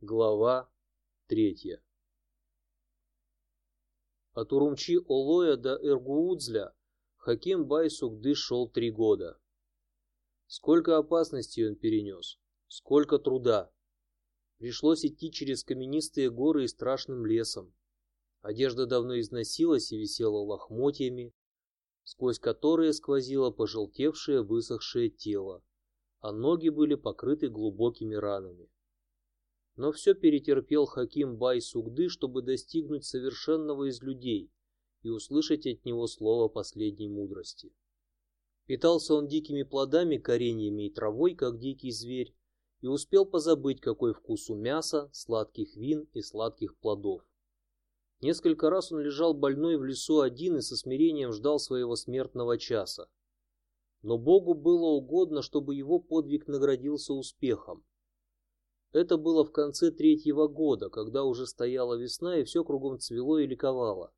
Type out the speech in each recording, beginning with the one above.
Глава третья. От Урумчи-Олоя до Эргуудзля Хаким Байсукды шел три года. Сколько опасностей он перенес, сколько труда. Пришлось идти через каменистые горы и страшным лесом. Одежда давно износилась и висела лохмотьями, сквозь которые сквозило пожелтевшее высохшее тело, а ноги были покрыты глубокими ранами. Но все перетерпел Хаким Бай Сугды, чтобы достигнуть совершенного из людей и услышать от него слово последней мудрости. Питался он дикими плодами, кореньями и травой, как дикий зверь, и успел позабыть, какой вкус у мяса, сладких вин и сладких плодов. Несколько раз он лежал больной в лесу один и со смирением ждал своего смертного часа. Но Богу было угодно, чтобы его подвиг наградился успехом. Это было в конце третьего года, когда уже стояла весна и все кругом цвело и ликовало.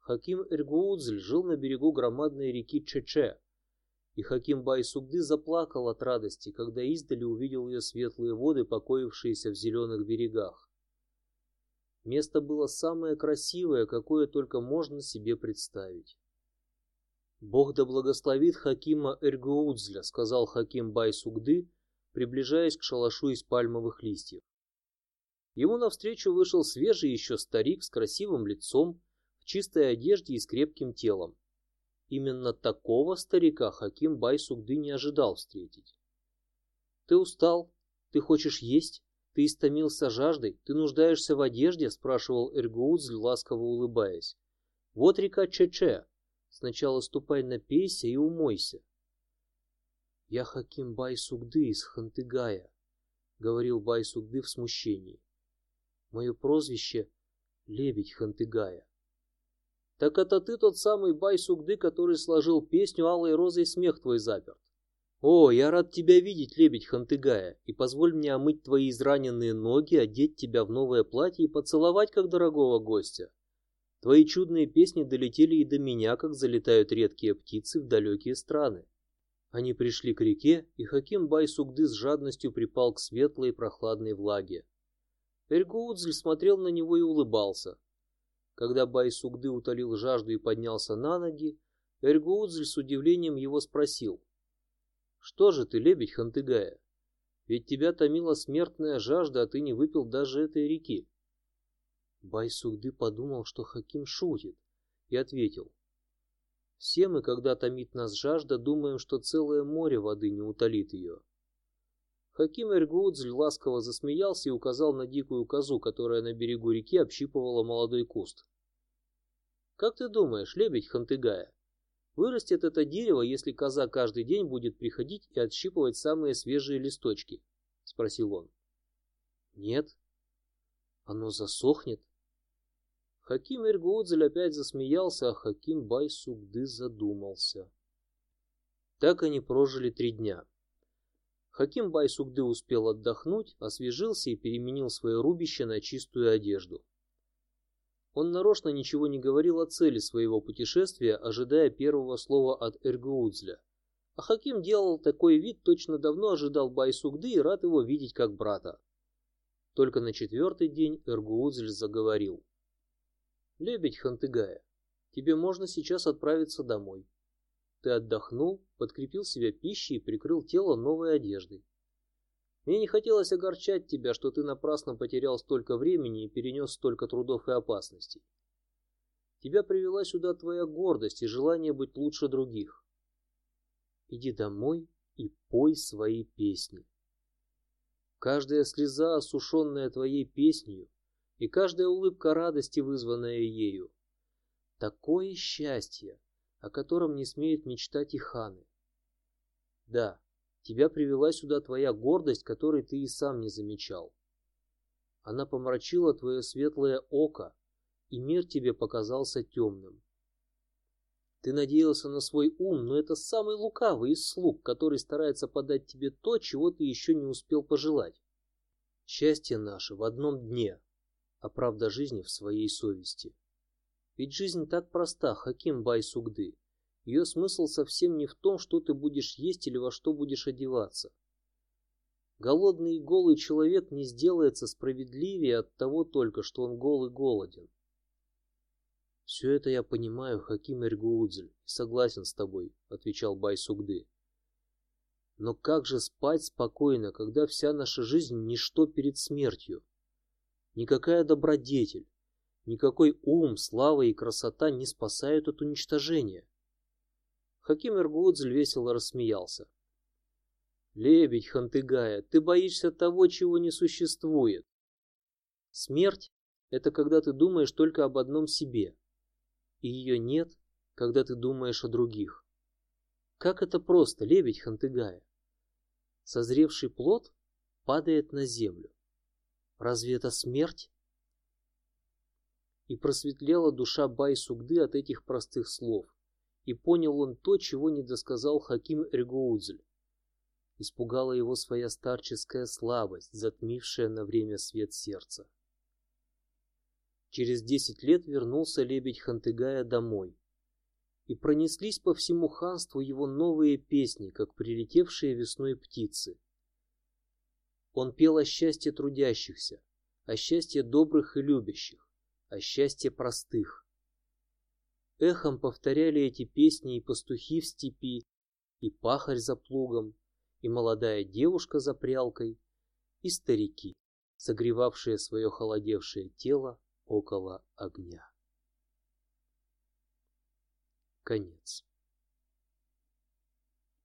Хаким Эргуудзль жил на берегу громадной реки Чече, и Хаким Байсугды заплакал от радости, когда издали увидел ее светлые воды, покоившиеся в зеленых берегах. Место было самое красивое, какое только можно себе представить. «Бог да благословит Хакима Эргуудзля», — сказал Хаким Байсугды, приближаясь к шалашу из пальмовых листьев. Ему навстречу вышел свежий еще старик с красивым лицом, в чистой одежде и с крепким телом. Именно такого старика Хаким Байсугды не ожидал встретить. «Ты устал? Ты хочешь есть? Ты истомился жаждой? Ты нуждаешься в одежде?» – спрашивал Эргоудзль, ласково улыбаясь. «Вот река Чече. Сначала ступай на напейся и умойся. «Я Хаким Бай Сугды из Хантыгая», — говорил Бай Сугды в смущении. «Мое прозвище — Лебедь Хантыгая». «Так это ты тот самый Бай Сугды, который сложил песню «Алой розы и смех твой заперт». «О, я рад тебя видеть, лебедь Хантыгая, и позволь мне омыть твои израненные ноги, одеть тебя в новое платье и поцеловать, как дорогого гостя. Твои чудные песни долетели и до меня, как залетают редкие птицы в далекие страны. Они пришли к реке, и Хаким Байсугды с жадностью припал к светлой и прохладной влаге. Эргоудзль смотрел на него и улыбался. Когда Байсугды утолил жажду и поднялся на ноги, Эргоудзль с удивлением его спросил. «Что же ты, лебедь Хантыгая? Ведь тебя томила смертная жажда, а ты не выпил даже этой реки». Байсугды подумал, что Хаким шутит, и ответил. Все мы, когда томит нас жажда, думаем, что целое море воды не утолит ее. Хаким Эргуудзль ласково засмеялся и указал на дикую козу, которая на берегу реки общипывала молодой куст. «Как ты думаешь, лебедь хантыгая, вырастет это дерево, если коза каждый день будет приходить и отщипывать самые свежие листочки?» — спросил он. «Нет. Оно засохнет, Хаким Эргоудзель опять засмеялся, а Хаким Байсугды задумался. Так они прожили три дня. Хаким Байсугды успел отдохнуть, освежился и переменил свое рубище на чистую одежду. Он нарочно ничего не говорил о цели своего путешествия, ожидая первого слова от Эргуудзля, А Хаким делал такой вид, точно давно ожидал Байсугды и рад его видеть как брата. Только на четвертый день Эргуудзль заговорил. Лебедь Хантыгая, тебе можно сейчас отправиться домой. Ты отдохнул, подкрепил себя пищей и прикрыл тело новой одеждой. Мне не хотелось огорчать тебя, что ты напрасно потерял столько времени и перенес столько трудов и опасностей. Тебя привела сюда твоя гордость и желание быть лучше других. Иди домой и пой свои песни. Каждая слеза, осушенная твоей песнью, и каждая улыбка радости, вызванная ею. Такое счастье, о котором не смеют мечтать и ханы. Да, тебя привела сюда твоя гордость, которой ты и сам не замечал. Она помрачила твое светлое око, и мир тебе показался темным. Ты надеялся на свой ум, но это самый лукавый из слуг, который старается подать тебе то, чего ты еще не успел пожелать. Счастье наше в одном дне, а правда жизни в своей совести. Ведь жизнь так проста, Хаким бай сугды, Ее смысл совсем не в том, что ты будешь есть или во что будешь одеваться. Голодный и голый человек не сделается справедливее от того только, что он голый и голоден. Все это я понимаю, Хаким Эргуудзель, и согласен с тобой, отвечал бай сугды. Но как же спать спокойно, когда вся наша жизнь ничто перед смертью? Никакая добродетель, никакой ум, слава и красота не спасают от уничтожения. Хаким Иргудзель весело рассмеялся. «Лебедь, Хантыгая, ты боишься того, чего не существует. Смерть — это когда ты думаешь только об одном себе, и ее нет, когда ты думаешь о других. Как это просто, лебедь Хантыгая? Созревший плод падает на землю. Разве это смерть? И просветлела душа Бай-Сугды от этих простых слов, и понял он то, чего не досказал Хаким Эргоудзель. Испугала его своя старческая слабость, затмившая на время свет сердца. Через десять лет вернулся лебедь Хантыгая домой, и пронеслись по всему ханству его новые песни, как прилетевшие весной птицы. Он пел о счастье трудящихся, о счастье добрых и любящих, о счастье простых. Эхом повторяли эти песни и пастухи в степи, и пахарь за плугом, и молодая девушка за прялкой, и старики, согревавшие свое холодевшее тело около огня. Конец.